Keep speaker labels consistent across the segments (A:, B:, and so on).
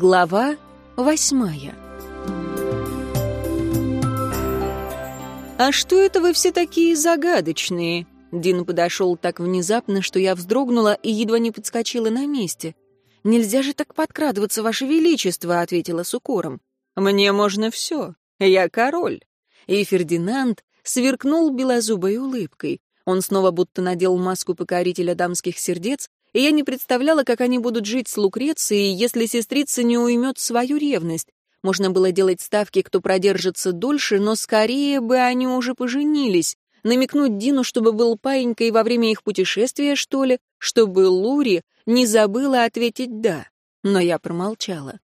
A: Глава восьмая «А что это вы все такие загадочные?» Дин подошел так внезапно, что я вздрогнула и едва не подскочила на месте. «Нельзя же так подкрадываться, Ваше Величество», — ответила с укором. «Мне можно все. Я король». И Фердинанд сверкнул белозубой улыбкой. Он снова будто надел маску покорителя дамских сердец, и я не представляла, как они будут жить с Лукрецией, если сестрица не уймет свою ревность. Можно было делать ставки, кто продержится дольше, но скорее бы они уже поженились. Намекнуть Дину, чтобы был паинькой во время их путешествия, что ли, чтобы Лури не забыла ответить «да». Но я промолчала.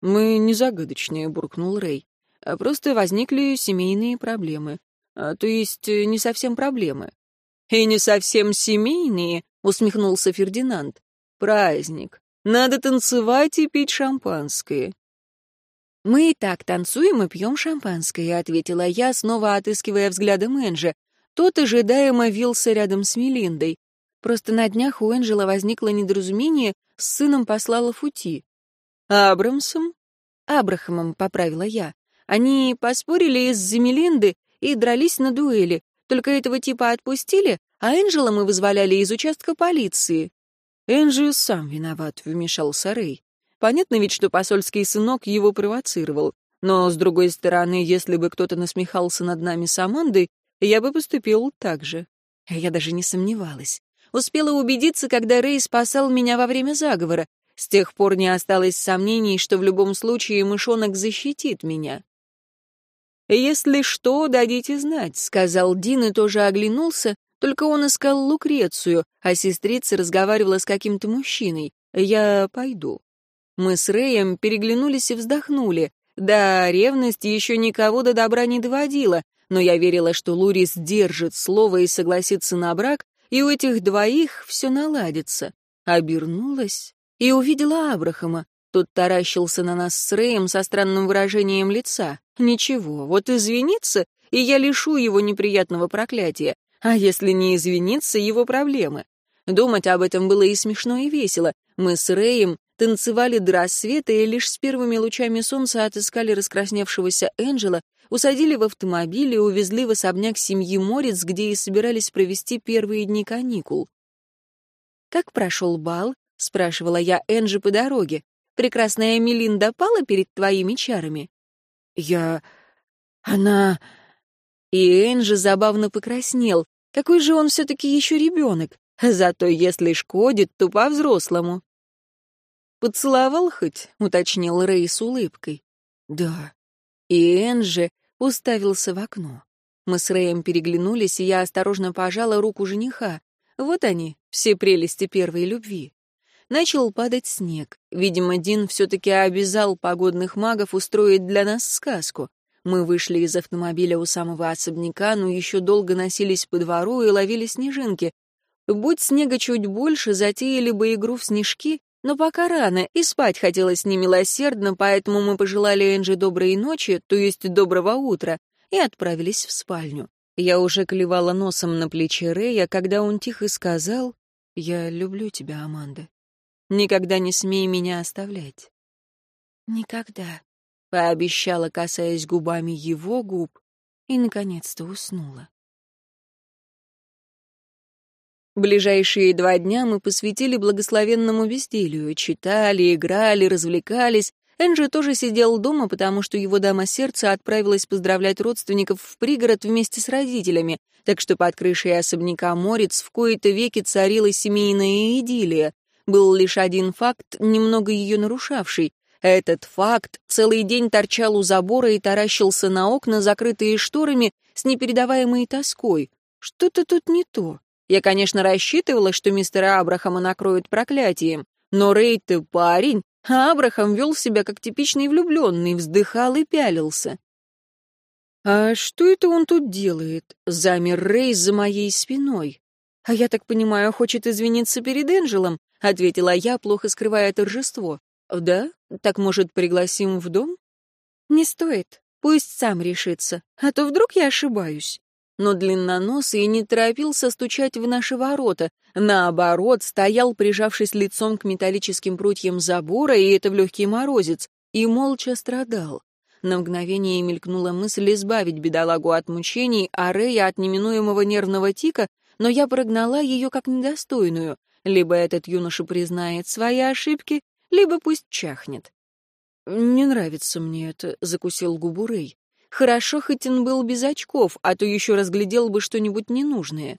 A: «Мы не загадочные», — буркнул Рэй. «А просто возникли семейные проблемы. А, то есть э, не совсем проблемы». «И не совсем семейные», — усмехнулся Фердинанд. «Праздник. Надо танцевать и пить шампанское. «Мы и так танцуем и пьем шампанское», — ответила я, снова отыскивая взглядом Энджи. Тот ожидаемо вился рядом с Мелиндой. Просто на днях у Энджела возникло недоразумение, с сыном послала Фути. «Абрамсом?» «Абрахамом», — поправила я. Они поспорили из-за Мелинды и дрались на дуэли. Только этого типа отпустили, а Энджела мы вызволяли из участка полиции. «Энджи сам виноват», — вмешался Рэй. Понятно ведь, что посольский сынок его провоцировал. Но, с другой стороны, если бы кто-то насмехался над нами с Амандой, я бы поступил так же. Я даже не сомневалась. Успела убедиться, когда Рэй спасал меня во время заговора. С тех пор не осталось сомнений, что в любом случае мышонок защитит меня. «Если что, дадите знать», — сказал Дин и тоже оглянулся, только он искал Лукрецию, а сестрица разговаривала с каким-то мужчиной. «Я пойду». Мы с Рэем переглянулись и вздохнули. Да, ревность еще никого до добра не доводила, но я верила, что Лурис держит слово и согласится на брак, и у этих двоих все наладится. Обернулась и увидела Абрахама. Тот таращился на нас с Рэем со странным выражением лица. Ничего, вот извинится, и я лишу его неприятного проклятия. А если не извинится, его проблемы. Думать об этом было и смешно, и весело. Мы с Рэем танцевали до рассвета и лишь с первыми лучами солнца отыскали раскрасневшегося Энджела, усадили в автомобиль и увезли в особняк семьи Морец, где и собирались провести первые дни каникул. «Как прошел бал?» — спрашивала я Энджи по дороге. «Прекрасная Мелинда пала перед твоими чарами?» «Я... она...» И Энджи забавно покраснел. Какой же он все-таки еще ребенок? Зато если шкодит, то по-взрослому. «Поцеловал хоть?» — уточнил Рэй с улыбкой. «Да». И Энджи уставился в окно. Мы с Рэем переглянулись, и я осторожно пожала руку жениха. Вот они, все прелести первой любви. Начал падать снег. Видимо, Дин все-таки обязал погодных магов устроить для нас сказку. Мы вышли из автомобиля у самого особняка, но еще долго носились по двору и ловили снежинки. Будь снега чуть больше, затеяли бы игру в снежки, но пока рано, и спать хотелось немилосердно, поэтому мы пожелали Энджи доброй ночи, то есть доброго утра, и отправились в спальню. Я уже клевала носом на плече Рэя, когда он тихо сказал «Я люблю тебя, Аманда. Никогда не смей меня оставлять». «Никогда», — пообещала, касаясь губами его губ, и, наконец-то, уснула. Ближайшие два дня мы посвятили благословенному безделью, читали, играли, развлекались. Энджи тоже сидел дома, потому что его дама сердца отправилась поздравлять родственников в пригород вместе с родителями, так что под крышей особняка Морец в кои-то веки царила семейная идиллия. Был лишь один факт, немного ее нарушавший. Этот факт целый день торчал у забора и таращился на окна, закрытые шторами, с непередаваемой тоской. Что-то тут не то. Я, конечно, рассчитывала, что мистера Абрахама накроют проклятием, но Рейд ты парень, а Абрахам вел себя как типичный влюбленный, вздыхал и пялился. «А что это он тут делает?» — замер Рей за моей спиной. «А я так понимаю, хочет извиниться перед Энджелом?» — ответила я, плохо скрывая торжество. «Да? Так, может, пригласим в дом?» «Не стоит. Пусть сам решится. А то вдруг я ошибаюсь». но длинноносый не торопился стучать в наши ворота. Наоборот, стоял, прижавшись лицом к металлическим прутьям забора, и это в легкий морозец, и молча страдал. На мгновение мелькнула мысль избавить бедолагу от мучений, а Рея от неминуемого нервного тика, но я прогнала ее как недостойную. Либо этот юноша признает свои ошибки, либо пусть чахнет. «Не нравится мне это», — закусил губу Рэй. «Хорошо, хоть он был без очков, а то еще разглядел бы что-нибудь ненужное».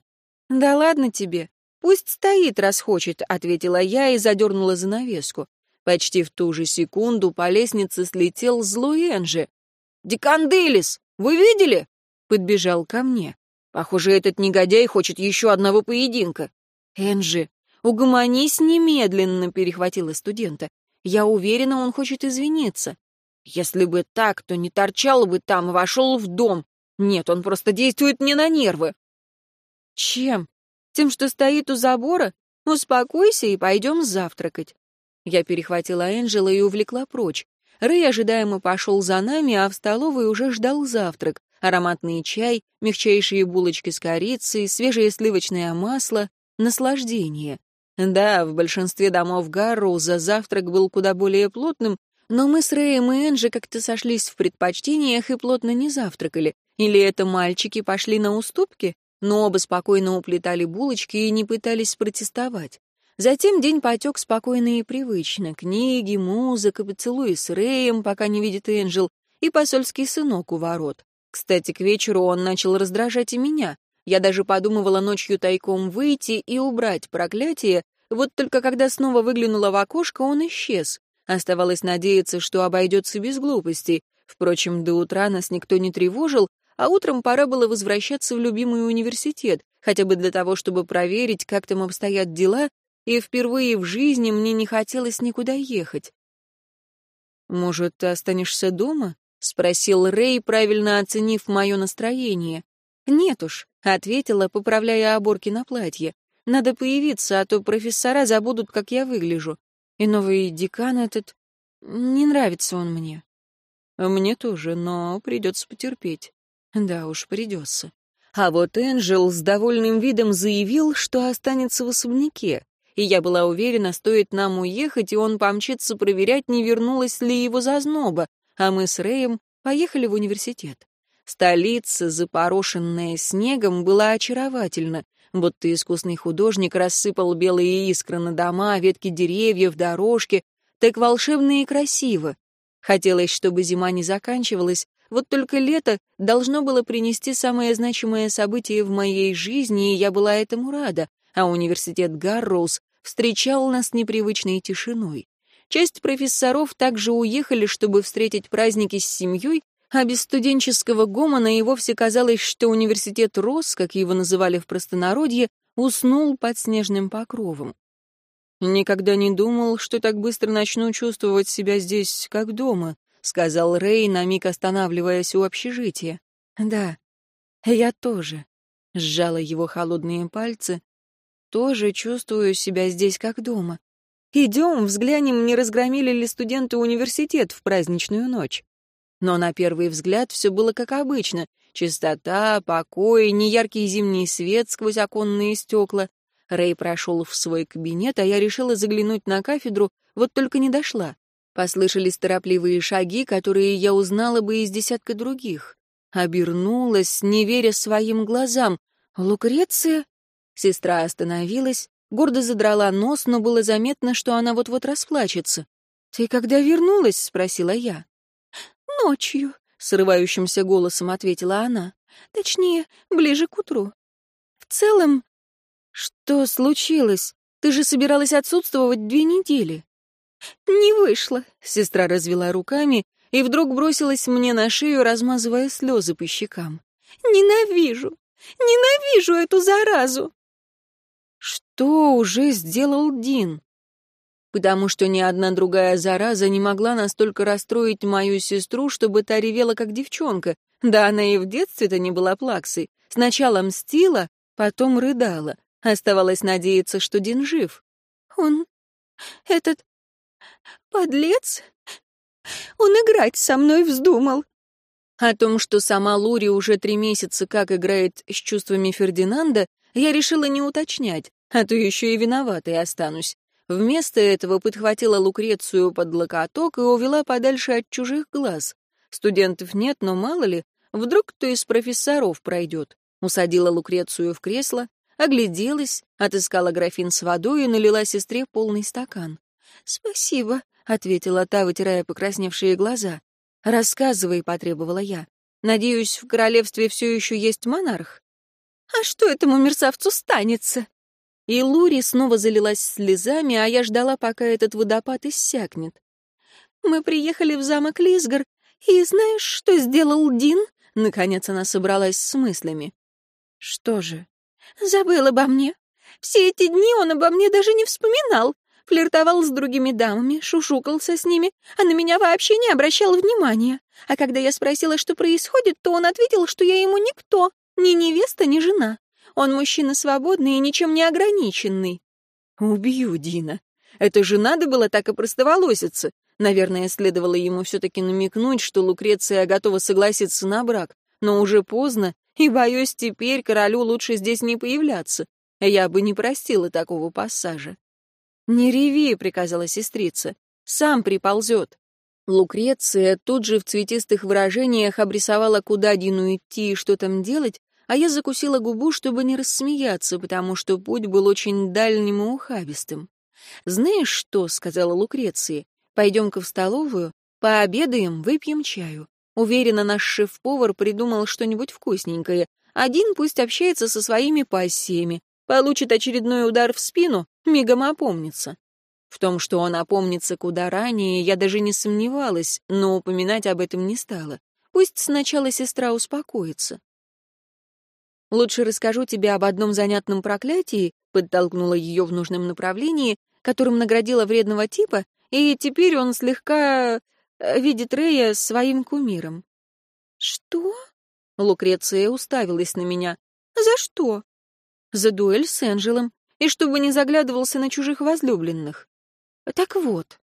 A: «Да ладно тебе. Пусть стоит, раз хочет», — ответила я и задернула занавеску. Почти в ту же секунду по лестнице слетел злой Энжи. «Диканделис! Вы видели?» — подбежал ко мне. «Похоже, этот негодяй хочет еще одного поединка». «Энжи, угомонись немедленно», — перехватила студента. «Я уверена, он хочет извиниться». «Если бы так, то не торчал бы там и вошел в дом. Нет, он просто действует мне на нервы». «Чем? Тем, что стоит у забора? Успокойся и пойдем завтракать». Я перехватила Энджела и увлекла прочь. Рэй ожидаемо пошел за нами, а в столовой уже ждал завтрак. Ароматный чай, мягчайшие булочки с корицей, свежее сливочное масло. Наслаждение. Да, в большинстве домов Гарроуза завтрак был куда более плотным, но мы с Рэем и Энджи как-то сошлись в предпочтениях и плотно не завтракали. Или это мальчики пошли на уступки, но оба спокойно уплетали булочки и не пытались протестовать. Затем день потек спокойно и привычно. Книги, музыка, поцелуи с Рэем, пока не видит Энджел, и посольский сынок у ворот. Кстати, к вечеру он начал раздражать и меня. Я даже подумывала ночью тайком выйти и убрать проклятие, вот только когда снова выглянула в окошко, он исчез. Оставалось надеяться, что обойдется без глупостей. Впрочем, до утра нас никто не тревожил, а утром пора было возвращаться в любимый университет, хотя бы для того, чтобы проверить, как там обстоят дела и впервые в жизни мне не хотелось никуда ехать. «Может, ты останешься дома?» — спросил Рэй, правильно оценив мое настроение. «Нет уж», — ответила, поправляя оборки на платье. «Надо появиться, а то профессора забудут, как я выгляжу. И новый декан этот... Не нравится он мне». «Мне тоже, но придется потерпеть». «Да уж, придется». А вот Энджел с довольным видом заявил, что останется в особняке и я была уверена, стоит нам уехать, и он помчится проверять, не вернулась ли его зазноба, а мы с Рэем поехали в университет. Столица, запорошенная снегом, была очаровательна, будто искусный художник рассыпал белые искры на дома, ветки деревьев, дорожки, так волшебно и красиво. Хотелось, чтобы зима не заканчивалась, вот только лето должно было принести самое значимое событие в моей жизни, и я была этому рада, а университет Гарроуз встречал нас непривычной тишиной. Часть профессоров также уехали, чтобы встретить праздники с семьей, а без студенческого гомона и вовсе казалось, что университет рос, как его называли в простонародье, уснул под снежным покровом. «Никогда не думал, что так быстро начну чувствовать себя здесь, как дома», — сказал Рэй, на миг останавливаясь у общежития. «Да, я тоже», — сжала его холодные пальцы, тоже чувствую себя здесь как дома. Идем, взглянем, не разгромили ли студенты университет в праздничную ночь. Но на первый взгляд все было как обычно. Чистота, покой, неяркий зимний свет сквозь оконные стекла. Рэй прошел в свой кабинет, а я решила заглянуть на кафедру, вот только не дошла. Послышались торопливые шаги, которые я узнала бы из десятка других. Обернулась, не веря своим глазам. «Лукреция?» Сестра остановилась, гордо задрала нос, но было заметно, что она вот-вот расплачется. «Ты когда вернулась?» — спросила я. «Ночью», — срывающимся голосом ответила она. «Точнее, ближе к утру. В целом...» «Что случилось? Ты же собиралась отсутствовать две недели». «Не вышло», — сестра развела руками и вдруг бросилась мне на шею, размазывая слезы по щекам. «Ненавижу! Ненавижу эту заразу!» Что уже сделал Дин? Потому что ни одна другая зараза не могла настолько расстроить мою сестру, чтобы та ревела как девчонка. Да она и в детстве-то не была плаксой. Сначала мстила, потом рыдала. Оставалось надеяться, что Дин жив. Он... этот... подлец? Он играть со мной вздумал. О том, что сама Лури уже три месяца как играет с чувствами Фердинанда, я решила не уточнять, а то еще и виноватой останусь. Вместо этого подхватила Лукрецию под локоток и увела подальше от чужих глаз. Студентов нет, но мало ли, вдруг кто из профессоров пройдет. Усадила Лукрецию в кресло, огляделась, отыскала графин с водой и налила сестре полный стакан. «Спасибо», — ответила та, вытирая покрасневшие глаза. «Рассказывай», — потребовала я. «Надеюсь, в королевстве все еще есть монарх?» «А что этому мерзавцу станется?» И Лури снова залилась слезами, а я ждала, пока этот водопад иссякнет. «Мы приехали в замок Лисгар, и знаешь, что сделал Дин?» Наконец она собралась с мыслями. «Что же?» «Забыл обо мне. Все эти дни он обо мне даже не вспоминал. Флиртовал с другими дамами, шушукался с ними, а на меня вообще не обращал внимания. А когда я спросила, что происходит, то он ответил, что я ему никто, ни невеста, ни жена. Он мужчина свободный и ничем не ограниченный. Убью Дина. Это же надо было так и простоволоситься. Наверное, следовало ему все-таки намекнуть, что Лукреция готова согласиться на брак. Но уже поздно, и, боюсь, теперь королю лучше здесь не появляться. Я бы не простила такого пассажа. «Не реви», — приказала сестрица. «Сам приползет». Лукреция тут же в цветистых выражениях обрисовала, куда Дину идти и что там делать, а я закусила губу, чтобы не рассмеяться, потому что путь был очень дальним и ухабистым. «Знаешь что?» — сказала Лукреция. «Пойдем-ка в столовую, пообедаем, выпьем чаю. Уверена, наш шеф-повар придумал что-нибудь вкусненькое. Один пусть общается со своими пассиями, получит очередной удар в спину, мигом опомнится». В том, что он опомнится куда ранее, я даже не сомневалась, но упоминать об этом не стала. Пусть сначала сестра успокоится. Лучше расскажу тебе об одном занятном проклятии, подтолкнула ее в нужном направлении, которым наградила вредного типа, и теперь он слегка э, видит Рея своим кумиром. Что? Лукреция уставилась на меня. За что? За дуэль с Энджелом, и чтобы не заглядывался на чужих возлюбленных. Так вот.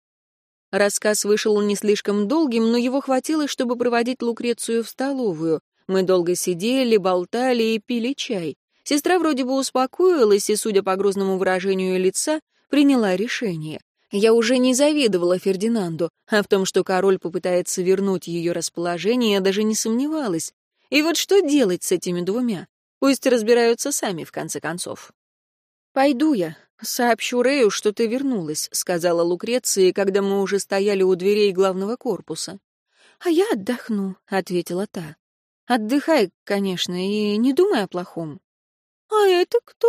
A: Рассказ вышел не слишком долгим, но его хватило, чтобы проводить Лукрецию в столовую. Мы долго сидели, болтали и пили чай. Сестра вроде бы успокоилась и, судя по грозному выражению лица, приняла решение. Я уже не завидовала Фердинанду, а в том, что король попытается вернуть ее расположение, даже не сомневалась. И вот что делать с этими двумя? Пусть разбираются сами, в конце концов. «Пойду я. Сообщу Рэю, что ты вернулась», — сказала Лукреция, когда мы уже стояли у дверей главного корпуса. «А я отдохну», — ответила та. Отдыхай, конечно, и не думай о плохом. А это кто?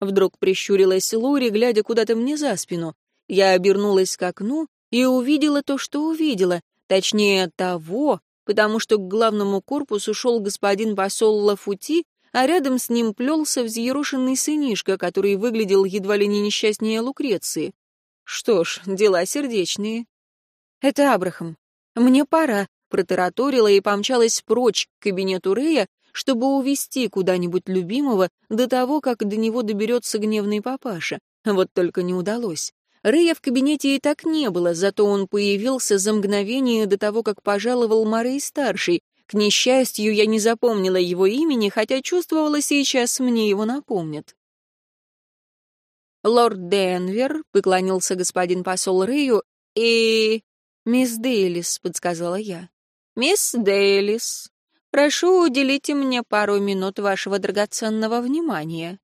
A: Вдруг прищурилась Лури, глядя куда-то мне за спину. Я обернулась к окну и увидела то, что увидела, точнее того, потому что к главному корпусу шел господин посол Лафути, а рядом с ним плелся взъерошенный сынишка, который выглядел едва ли не несчастнее Лукреции. Что ж, дела сердечные. Это Абрахам. Мне пора, протараторила и помчалась прочь к кабинету Рея, чтобы увести куда-нибудь любимого до того, как до него доберется гневный папаша. Вот только не удалось. Рэя в кабинете и так не было, зато он появился за мгновение до того, как пожаловал Марей-старший. К несчастью, я не запомнила его имени, хотя чувствовала сейчас, мне его напомнят. «Лорд Денвер», — поклонился господин посол Рэю, — «и...» «Мисс Дейлис», — подсказала я. «Мисс Дейлис, прошу уделите мне пару минут вашего драгоценного внимания».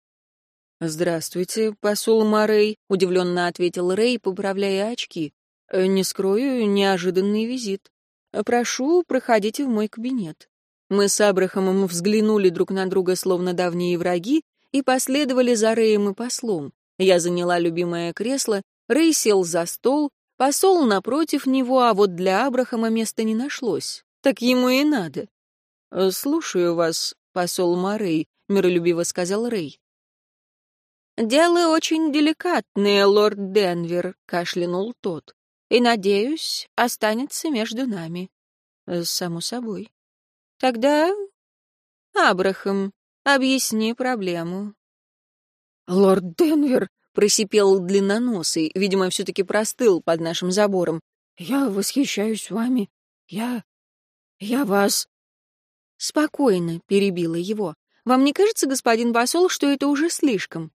B: «Здравствуйте, посол Морей», — удивленно ответил Рэй, поправляя очки. «Э, «Не скрою, неожиданный визит. Прошу, проходите в мой кабинет». Мы с Абрахамом взглянули друг на друга, словно давние враги, и последовали за Рэем и послом. Я заняла любимое кресло, Рэй сел за стол, Посол напротив него, а вот для Абрахама места не нашлось. Так ему и надо. «Э, «Слушаю вас, посол Морей», — миролюбиво сказал Рэй.
A: «Дело очень деликатное, лорд Денвер», — кашлянул тот. «И, надеюсь, останется между нами».
B: «Э, «Само собой».
A: «Тогда, Абрахам, объясни проблему».
B: «Лорд Денвер», просипел длинноносый, видимо, все-таки простыл под нашим забором. «Я восхищаюсь вами. Я... я вас
A: «Спокойно», — перебила его. «Вам не кажется, господин посол, что это уже слишком?»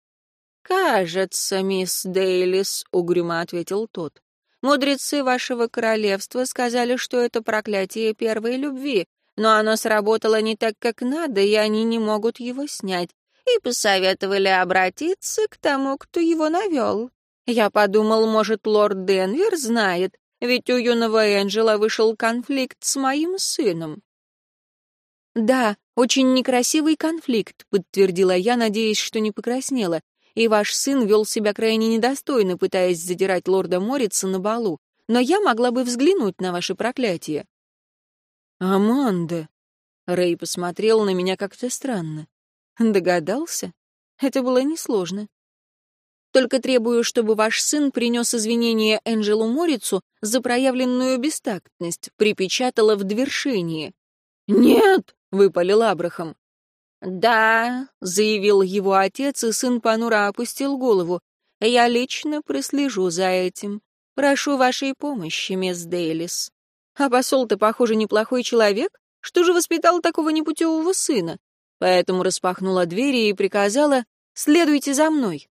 B: «Кажется, мисс Дейлис», — угрюмо ответил тот. «Мудрецы вашего королевства сказали, что это проклятие первой любви, но оно сработало не так, как надо, и они не могут его снять, и посоветовали обратиться к тому, кто его навел. Я подумал, может, лорд Денвер знает, ведь у юного Энджела вышел конфликт с моим сыном.
A: «Да, очень некрасивый конфликт», — подтвердила я, надеясь, что не покраснела. «И ваш сын вел себя крайне недостойно, пытаясь задирать лорда Морица на балу. Но я могла бы взглянуть на ваше проклятие».
B: «Аманда!» Рэй посмотрел на меня как-то странно.
A: Догадался? Это было несложно. Только требую, чтобы ваш сын принес извинения Энджелу Морицу за проявленную бестактность, припечатала в двершении.
B: «Нет!» — выпалил Абрахам.
A: «Да», — заявил его отец, и сын понуро опустил голову. «Я лично прослежу за этим. Прошу вашей помощи, мисс Дейлис». А посол-то, похоже, неплохой человек. Что же воспитал такого непутевого сына? Поэтому распахнула двери и приказала «Следуйте за мной».